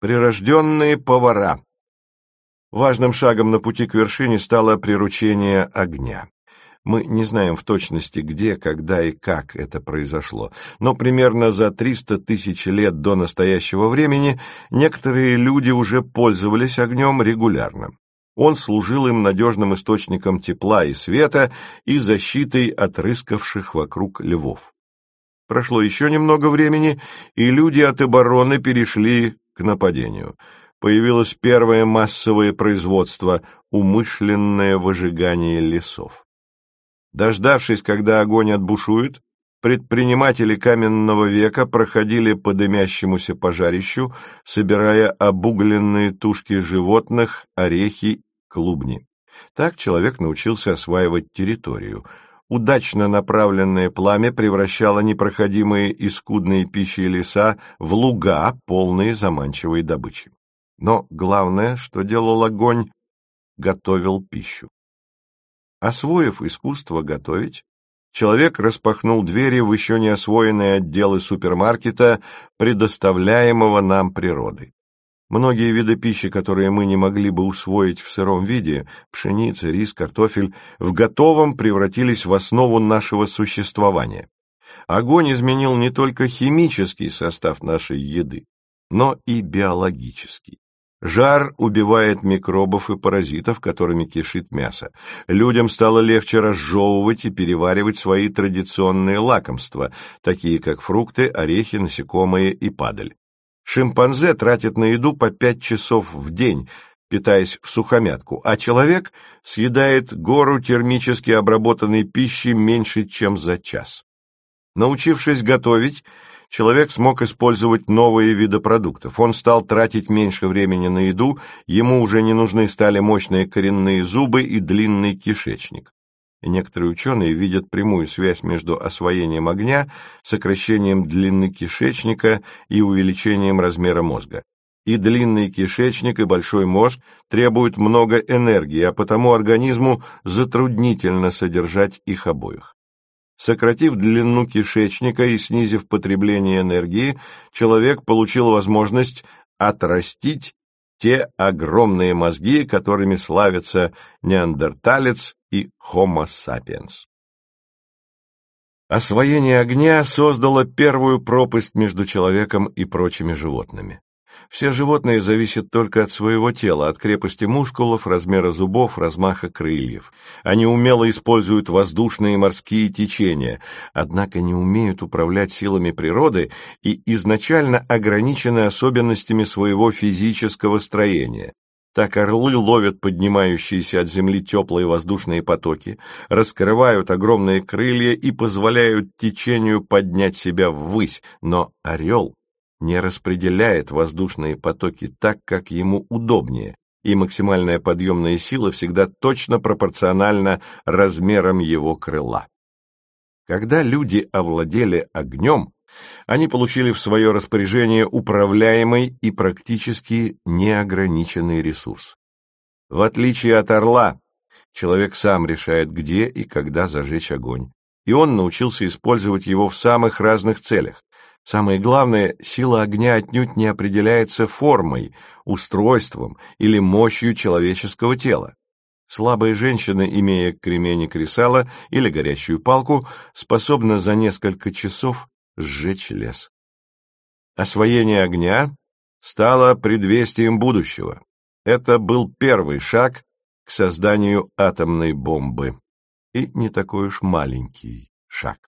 Прирожденные повара. Важным шагом на пути к вершине стало приручение огня. Мы не знаем в точности, где, когда и как это произошло, но примерно за 300 тысяч лет до настоящего времени некоторые люди уже пользовались огнем регулярно. Он служил им надежным источником тепла и света и защитой от рыскавших вокруг львов. Прошло еще немного времени, и люди от обороны перешли к нападению. Появилось первое массовое производство – умышленное выжигание лесов. Дождавшись, когда огонь отбушует, предприниматели каменного века проходили по дымящемуся пожарищу, собирая обугленные тушки животных, орехи, клубни. Так человек научился осваивать территорию. Удачно направленное пламя превращало непроходимые и скудные пищи леса в луга, полные заманчивой добычи. Но главное, что делал огонь, готовил пищу. Освоив искусство готовить, человек распахнул двери в еще не освоенные отделы супермаркета, предоставляемого нам природой. Многие виды пищи, которые мы не могли бы усвоить в сыром виде, пшеница, рис, картофель, в готовом превратились в основу нашего существования. Огонь изменил не только химический состав нашей еды, но и биологический. Жар убивает микробов и паразитов, которыми кишит мясо. Людям стало легче разжевывать и переваривать свои традиционные лакомства, такие как фрукты, орехи, насекомые и падаль. Шимпанзе тратит на еду по пять часов в день, питаясь в сухомятку, а человек съедает гору термически обработанной пищи меньше, чем за час. Научившись готовить, человек смог использовать новые виды продуктов. Он стал тратить меньше времени на еду, ему уже не нужны стали мощные коренные зубы и длинный кишечник. Некоторые ученые видят прямую связь между освоением огня, сокращением длины кишечника и увеличением размера мозга. И длинный кишечник, и большой мозг требуют много энергии, а потому организму затруднительно содержать их обоих. Сократив длину кишечника и снизив потребление энергии, человек получил возможность отрастить те огромные мозги, которыми славится неандерталец и Homo sapiens. Освоение огня создало первую пропасть между человеком и прочими животными. Все животные зависят только от своего тела, от крепости мускулов, размера зубов, размаха крыльев. Они умело используют воздушные и морские течения, однако не умеют управлять силами природы и изначально ограничены особенностями своего физического строения. Так орлы ловят поднимающиеся от земли теплые воздушные потоки, раскрывают огромные крылья и позволяют течению поднять себя ввысь, но орел не распределяет воздушные потоки так, как ему удобнее, и максимальная подъемная сила всегда точно пропорциональна размерам его крыла. Когда люди овладели огнем, они получили в свое распоряжение управляемый и практически неограниченный ресурс. В отличие от орла, человек сам решает, где и когда зажечь огонь, и он научился использовать его в самых разных целях. Самое главное, сила огня отнюдь не определяется формой, устройством или мощью человеческого тела. Слабая женщина, имея кремень и кресало или горящую палку, способна за несколько часов сжечь лес. Освоение огня стало предвестием будущего. Это был первый шаг к созданию атомной бомбы. И не такой уж маленький шаг.